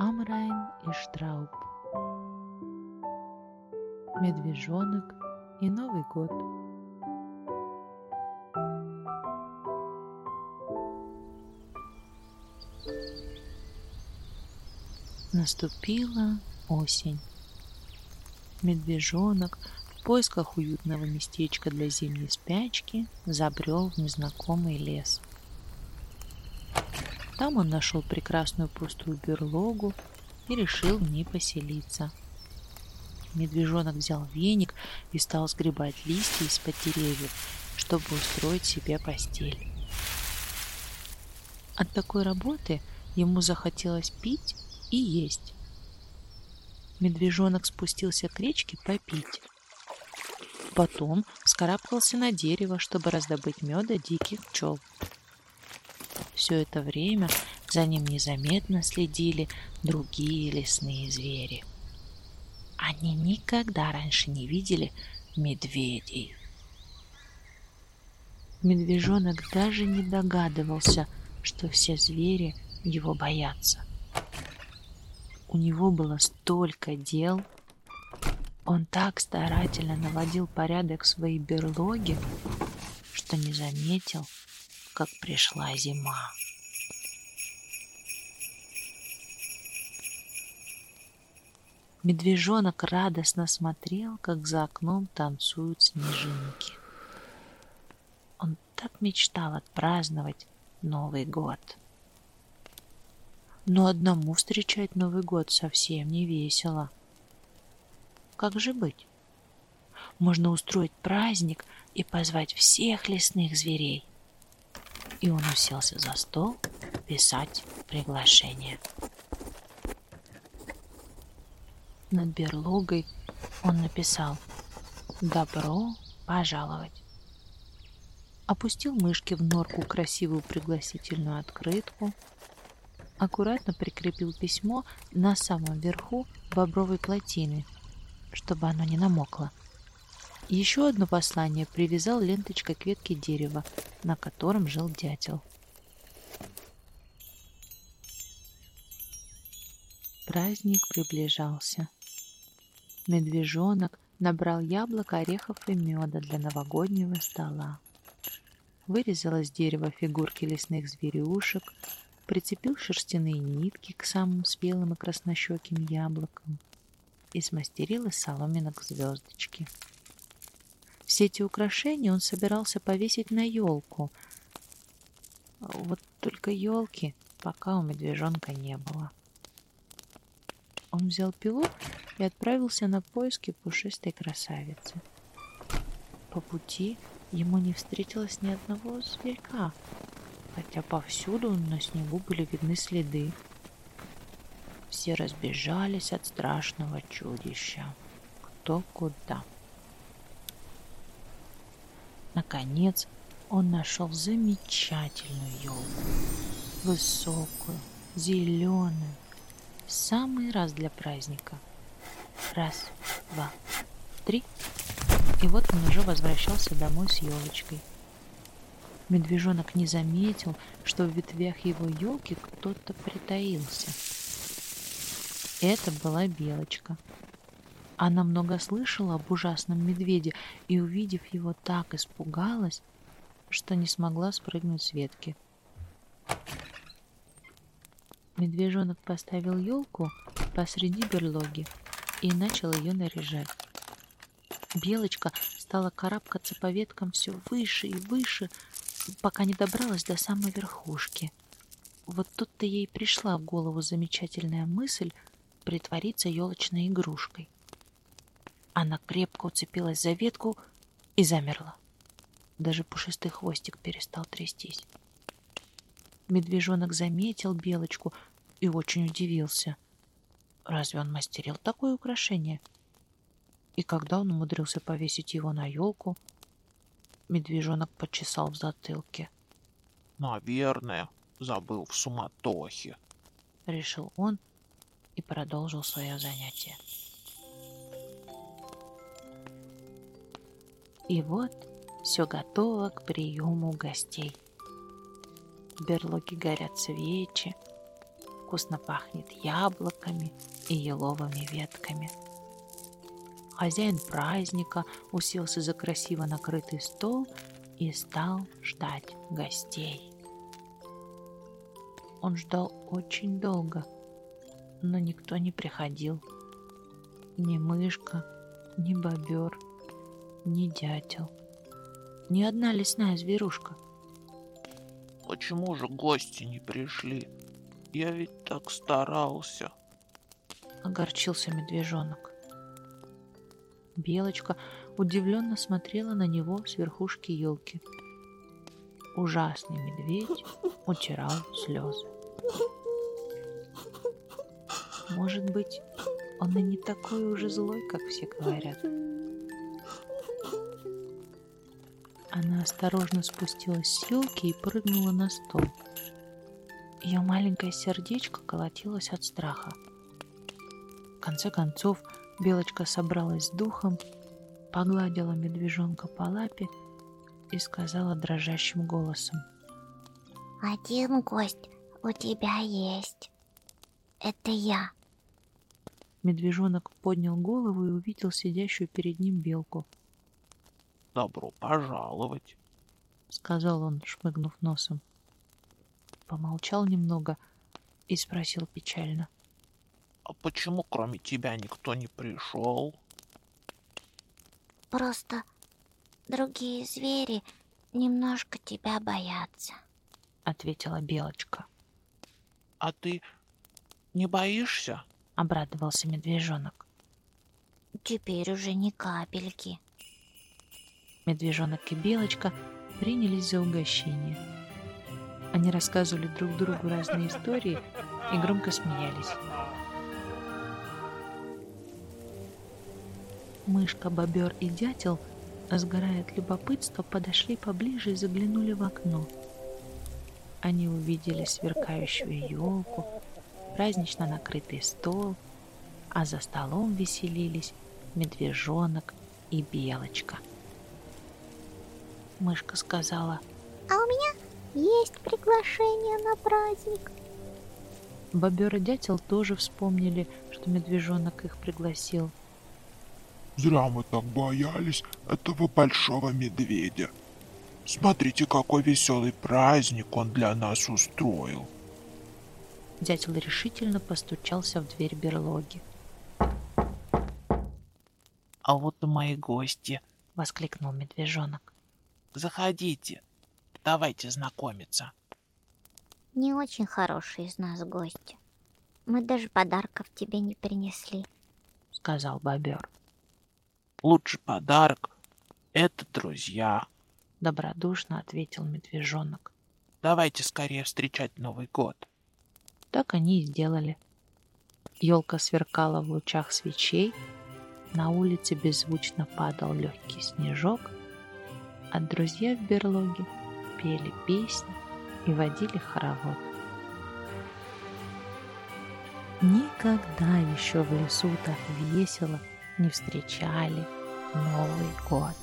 Амрайн и Штрауб. Медвежонок и Новый год. Наступила осень. Медвежонок в поисках уютного местечка для зимней спячки забрел в незнакомый лес. Там он нашел прекрасную пустую берлогу и решил в ней поселиться. Медвежонок взял веник и стал сгребать листья из-под деревьев, чтобы устроить себе постель. От такой работы ему захотелось пить и есть. Медвежонок спустился к речке попить. Потом вскарабкался на дерево, чтобы раздобыть меда диких пчел. Все это время за ним незаметно следили другие лесные звери. Они никогда раньше не видели медведей. Медвежонок даже не догадывался, что все звери его боятся. У него было столько дел. Он так старательно наводил порядок в своей берлоге, что не заметил, как пришла зима. Медвежонок радостно смотрел, как за окном танцуют снежинки. Он так мечтал отпраздновать Новый год. Но одному встречать Новый год совсем не весело. Как же быть? Можно устроить праздник и позвать всех лесных зверей и он уселся за стол писать приглашение. Над берлогой он написал «Добро пожаловать». Опустил мышки в норку красивую пригласительную открытку, аккуратно прикрепил письмо на самом верху бобровой плотины, чтобы оно не намокло. Еще одно послание привязал ленточкой к ветке дерева, на котором жил дятел. Праздник приближался. Медвежонок набрал яблок, орехов и меда для новогоднего стола. Вырезал из дерева фигурки лесных зверюшек, прицепил шерстяные нитки к самым спелым и краснощеким яблокам и смастерил из соломинок звездочки. Все эти украшения он собирался повесить на елку. Вот только елки пока у медвежонка не было. Он взял пилу и отправился на поиски пушистой красавицы. По пути ему не встретилось ни одного зверька, хотя повсюду на снегу были видны следы. Все разбежались от страшного чудища. Кто куда. Наконец он нашел замечательную елку. Высокую, зеленую. Самый раз для праздника. Раз, два, три. И вот он уже возвращался домой с елочкой. Медвежонок не заметил, что в ветвях его елки кто-то притаился. Это была белочка. Она много слышала об ужасном медведе и, увидев его, так испугалась, что не смогла спрыгнуть с ветки. Медвежонок поставил елку посреди берлоги и начал ее наряжать. Белочка стала карабкаться по веткам все выше и выше, пока не добралась до самой верхушки. Вот тут-то ей пришла в голову замечательная мысль притвориться елочной игрушкой. Она крепко уцепилась за ветку и замерла. Даже пушистый хвостик перестал трястись. Медвежонок заметил белочку и очень удивился. Разве он мастерил такое украшение? И когда он умудрился повесить его на елку, медвежонок почесал в затылке. «Наверное, забыл в суматохе», — решил он и продолжил свое занятие. И вот все готово к приему гостей. В берлоге горят свечи, вкусно пахнет яблоками и еловыми ветками. Хозяин праздника уселся за красиво накрытый стол и стал ждать гостей. Он ждал очень долго, но никто не приходил. Ни мышка, ни бобер, ни дятел, ни одна лесная зверушка. Почему же гости не пришли? Я ведь так старался. Огорчился медвежонок. Белочка удивленно смотрела на него с верхушки елки. Ужасный медведь утирал слезы. Может быть, он и не такой уже злой, как все говорят. Она осторожно спустилась с елки и прыгнула на стол. Ее маленькое сердечко колотилось от страха. В конце концов, Белочка собралась с духом, погладила медвежонка по лапе и сказала дрожащим голосом. «Один гость у тебя есть. Это я». Медвежонок поднял голову и увидел сидящую перед ним белку. «Добро пожаловать», — сказал он, шмыгнув носом. Помолчал немного и спросил печально. А почему кроме тебя никто не пришел? Просто другие звери немножко тебя боятся, ответила Белочка. А ты не боишься? Обрадовался медвежонок. Теперь уже ни капельки. Медвежонок и Белочка принялись за угощение. Они рассказывали друг другу разные истории и громко смеялись. Мышка, бобер и дятел, сгорая от любопытства, подошли поближе и заглянули в окно. Они увидели сверкающую елку, празднично накрытый стол, а за столом веселились медвежонок и белочка. Мышка сказала, «А у меня есть приглашение на праздник». Бобер и дятел тоже вспомнили, что медвежонок их пригласил – Зря мы так боялись этого большого медведя. Смотрите, какой веселый праздник он для нас устроил. Дятел решительно постучался в дверь берлоги. «А вот и мои гости!» — воскликнул медвежонок. «Заходите, давайте знакомиться». «Не очень хорошие из нас гости. Мы даже подарков тебе не принесли», — сказал бобер. Лучший подарок — это друзья. Добродушно ответил медвежонок. Давайте скорее встречать Новый год. Так они и сделали. Елка сверкала в лучах свечей, на улице беззвучно падал легкий снежок, а друзья в берлоге пели песни и водили хоровод. Никогда еще в лесу так весело не встречали Новый год.